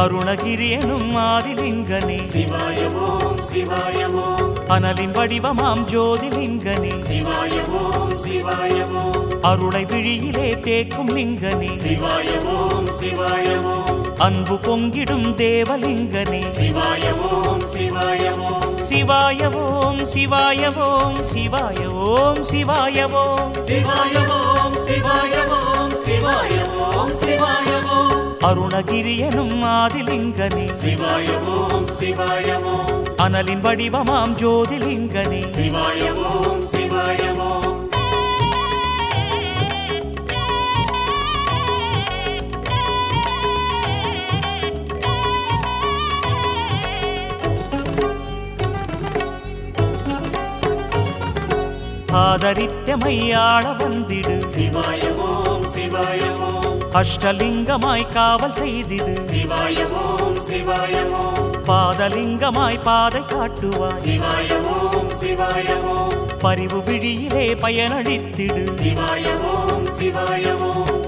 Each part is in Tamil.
அருணகிரி எனும் ஆதிலிங்கனே. சிவாய ஓம் சிவாய ஓம் அனலின் வடிவமாம் ஜோதிலிங்கனே. சிவாய ஓம் சிவாய ஓம் அருளை விழியிலே தேக்கும் லிங்கனே. சிவாய ஓம் சிவாய ஓம் அன்பு பொங்கிடும் தேவலிங்கனே. சிவாய ஓம் சிவாய ஓம் சிவாய ஓம் சிவாய ஓம் சிவாய ஓம் அருணகிரியனும் ஆதிலிங்கனே. சிவாயவோம் சிவாயவோம் அனலின் வடிவமாம் ஜோதிலிங்கனே. சிவாயவோம் சிவாயவோம் ஆதரித்தமையாள வந்திடு. சிவாயவோம் சிவாய அஷ்டலிங்கமாய் காவல் செய்திடு. பாதலிங்கமாய் பாதை காட்டுவாய். பரிவு விழியிலே பயனளித்திடு. சிவாய ஓம்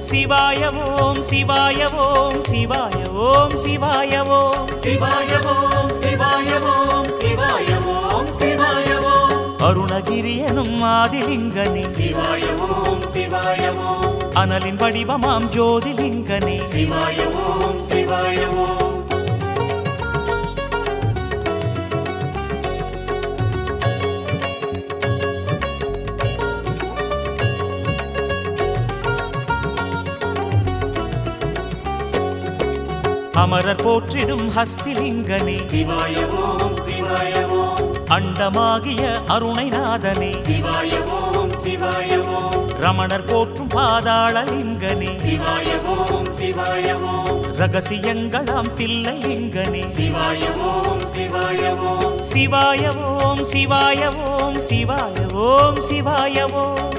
சிவாய ஓம் சிவாய ஓம் சிவாய ஓம் சிவாய ஓம் அருணகிரியனும் ஆதிலிங்கனே. சிவாயவோம் சிவாயவோம் அனலின் வடிவமாம் ஜோதிலிங்கனே. சிவாயவோம் சிவாயவோம் அமரர் போற்றிடும் ஹஸ்திலிங்கனே. சிவாயவோம் சிவாயவோம் அண்டமாகிய அருணைநாதனே. சிவாய ஓம் சிவாய ஓம் ரமணர் போற்றும் பாதாளலிங்கனே சிவாய ஓம் சிவாய ஓம் ரகசியங்களாம் தில்லைலிங்கனே சிவாய ஓம் சிவாய ஓம் சிவாய ஓம் சிவாய ஓம் சிவாய ஓம்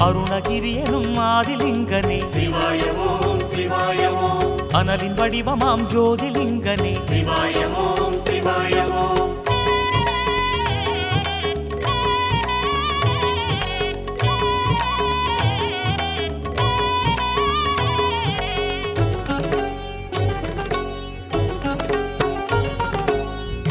அருணகிரியனும் ஆதிலிங்கனே. சிவாயவோம் சிவாயவோம் அனலின் வடிவமாம் ஜோதிலிங்கனே. சிவாயவோம் சிவாயவோம்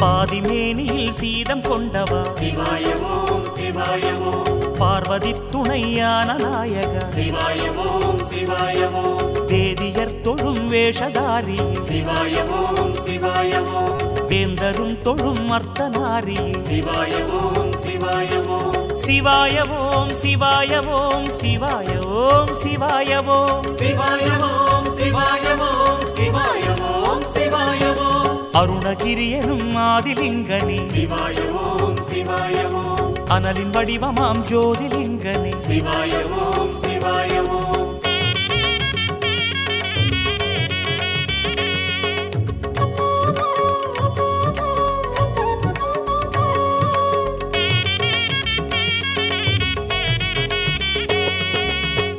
பாதிமேனியில் சீதம் கொண்டவா. சிவாயவோம் சிவாயவோம் பார்வதி துணையான நாயக. சிவாய ஓம் சிவாய ஓம் தேதியர் தொழும் வேஷதாரி. சிவாய ஓம் சிவாய ஓம் வேந்தரும் தொழும் அர்த்தநாரி. சிவாய ஓம் சிவாய ஓம் சிவாய ஓம் சிவாய ஓம் சிவாய ஓம் சிவாய ஓம் சிவாய ஓம் சிவாய ஓம் சிவாய ஓம் சிவாய ஓம் அருணகிரி எனும் ஆதிலிங்கனே. சிவாய அனலின் வடிவமாம் ஜோதிலிங்கனே. சிவாய ஓம் சிவாய ஓம்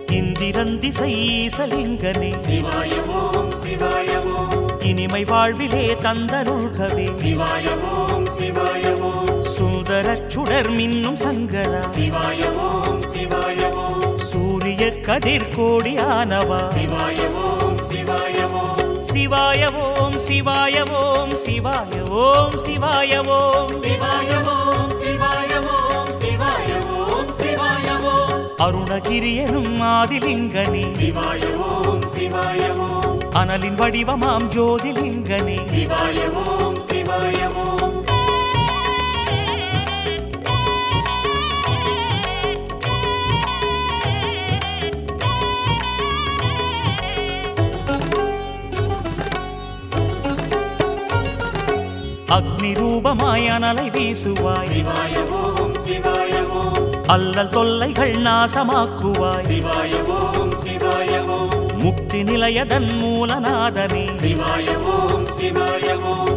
இந்திரன் திசை ஈசலிங்கனே. சிவாய ஓம் சிவாய ஓம் இனிமை வாழ்விலே தந்த நூல்கவே சிவாய ஓம் சிவாய ஓம் சுந்தரச் சுடர் மின்னும் சங்கரா. சிவாய ஓம் சிவாய ஓம் சூரிய கதிர் கோடியானவா. சிவாய ஓம் சிவாய ஓம் சிவாய ஓம் சிவாய ஓம் சிவாய ஓம் சிவாய ஓம் சிவாய ஓம் சிவாய ஓம் சிவாய ஓம் சிவாய ஓம் அருணகிரி எனும் ஆதிலிங்கனே. சிவாய ஓம் சிவாய ஓம் அனலின் வடிவமாம் ஜோதிலிங்கனே. சிவாய அக்னி ரூபமாய் அனலை வீசுவாய். அல்லல் தொல்லைகள் நாசமாக்குவாய். முக்தி நிலையதன் மூலநாதனே.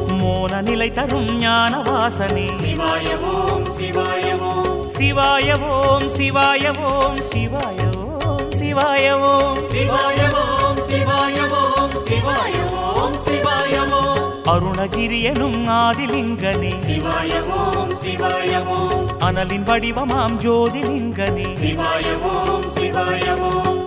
மோன நிலை தரும் ஞான வாசனே சிவாய ஓம் சிவாய ஓம் சிவாய ஓம் சிவாய ஓம் சிவாய அருணகிரியனும் ஆதிலிங்கனே. சிவாயவோம் சிவாயவோம் அனலின் வடிவமாம் ஜோதிலிங்கனே. சிவாயவோம் சிவாயவோம்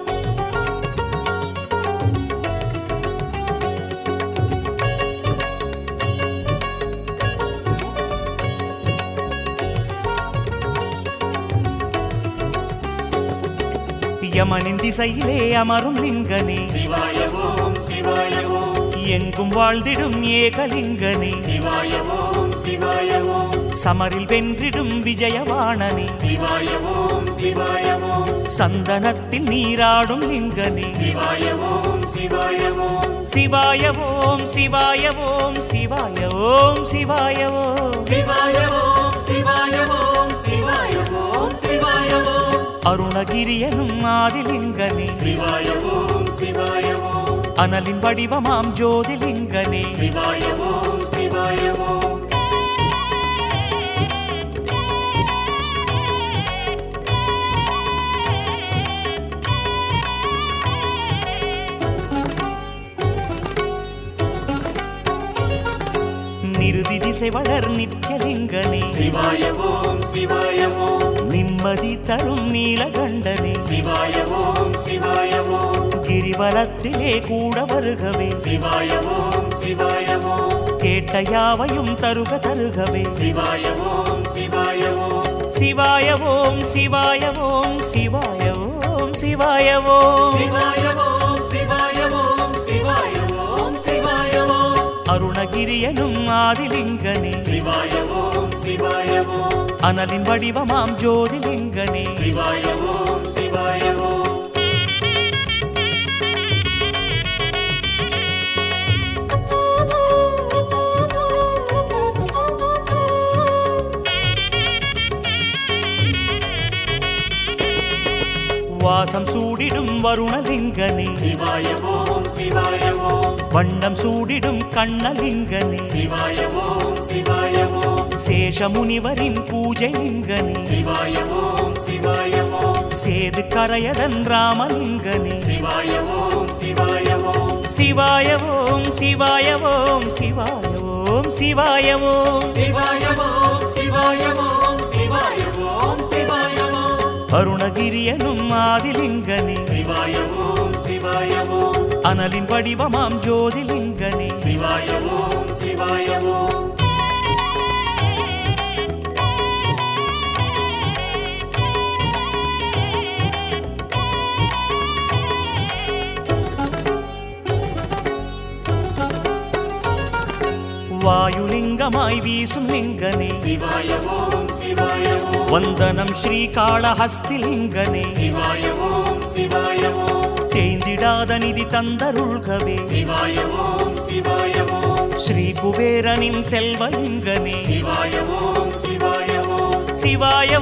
யமனின் திசையிலே அமரும் லிங்கனே. சிவாயவோம் எங்கும் வாழ்ந்திடும் ஏகலிங்கனே. சிவாய ஓம் சிவாய ஓம் சமரில் வென்றிடும் விஜயவாணனே. சிவாய ஓம் சிவாய ஓம் சந்தனத்தில் நீராடும் லிங்கனே. சிவாய ஓம் சிவாய ஓம் சிவாய ஓம் சிவாய ஓம் சிவாய ஓம் சிவாய ஓம் சிவாய ஓம் சிவாய ஓம் சிவாய ஓம் சிவாய ஓம் அருணகிரியனும் ஆதிலிங்கனே. சிவாய ஓம் சிவாய ஓம் அனலின் வடிவமாம் ஜோதிலிங்கனே. சிவாய ஓம் சிவாய ஓம் நிருதி திசை வளர் நித்யலிங்கனே சிவாய ஓம் சிவாய ஓம் நிம்மதி தரும் நீலகண்டனே. சிவாய ஓம் சிவாய ஓம் கிரிவலத்திலே கூட வருகவே. சிவாய ஓம் சிவாய ஓம் கேட்ட யாவையும் தருக தருகவே. சிவாய ஓம் சிவாய ஓம் சிவாய ஓம் சிவாய ஓம் சிவாய ஓம் சிவாய ஓம் சிவாய ஓம் சிவாய ஓம் சிவாய ஓம் சிவாய ஓம் அருணகிரியனும் ஆதிலிங்கனே. சிவாய ஓம் சிவாய ஓம் அனலின் வடிவமாம் ஜோதிலிங்கனே. சிவாய ஓம் வாசம் சூடிடும் வருணலிங்கனே. சிவாய ஓம் சிவாய ஓம். வண்ணம் சூடிடும் கண்ணலிங்கனே. சிவாய ஓம் சிவாய ஓம். சேஷமுனிவரின் பூஜை லிங்கனே சிவாய ஓம் சிவாய ஓம். சேது கரையதன் ராமலிங்கனே. சிவாய ஓம் சிவாய ஓம். சிவாய ஓம் சிவாய ஓம் சிவாய ஓம் சிவாய ஓம். சிவாய ஓம் சிவாய ஓம். அருணகிரியனும் ஆதிலிங்கனே. சிவாயவோம் சிவாயவோம் அனலின் வடிவமாம் ஜோதிலிங்கனே. சிவாயவோம் சிவாயவோம் வாயுலிங்கமாய் வீசும் லிங்கனே. சிவாய ஓம் சிவாய ஓம் வந்தனம் ஸ்ரீகாளஹஸ்திலிங்கனே. சிவாய ஓம் சிவாய ஓம் தேய்ந்திடாத நிதி தந்தருள்கவே. சிவாய ஓம் சிவாய ஓம் ஸ்ரீ குபேரனின் செல்வலிங்கனே சிவாய ஓம் சிவாய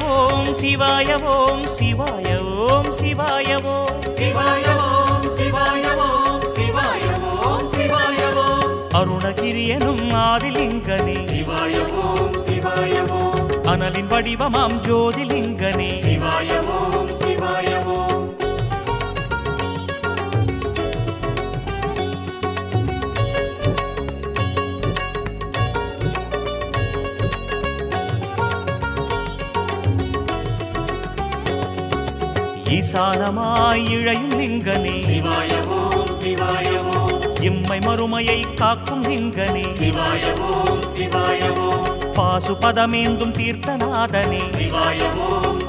ஓம் சிவாய ஓம் சிவாய ஓம். எனும் ஆதிலிங்கனே சிவாயவோம் சிவாயவோம். அனலின் வடிவமாம் ஜோதிலிங்கனே சிவாயவோம் சிவாயவோம். ஈசானமாய் இழையும் லிங்கனே சிவாயவோம் சிவாயவோம். இம்மை மறுமையை காக்கும் இங்கனே சிவாய ஓம் சிவாய ஓம் பாசுபதமேந்தும் தீர்த்தநாதனே. சிவாய ஓம்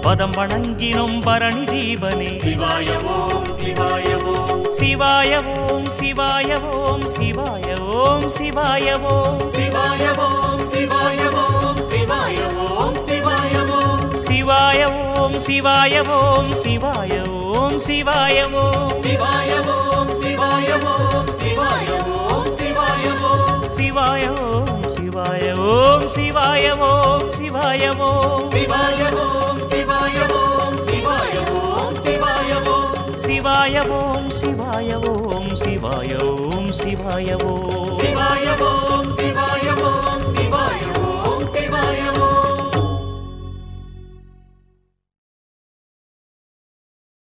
பதம் வணங்கினும் பரணி தீபனே சிவாய ஓம் சிவாயவோம் சிவாயவோம் சிவாயவோம் சிவாயவோம் சிவாயவோம் சிவாயவோம் சிவாயவோம் சிவாயவோம் சிவாயவோம். சிவாயவோம் சிவாயவோம் சிவாயவோம் சிவாயவோம். ॐ शिवाय ॐ शिवाय ॐ शिवाय ॐ शिवाय ॐ शिवाय ॐ शिवाय ॐ शिवाय ॐ शिवाय ॐ शिवाय ॐ शिवाय ॐ शिवाय ॐ शिवाय ॐ शिवाय ॐ शिवाय ॐ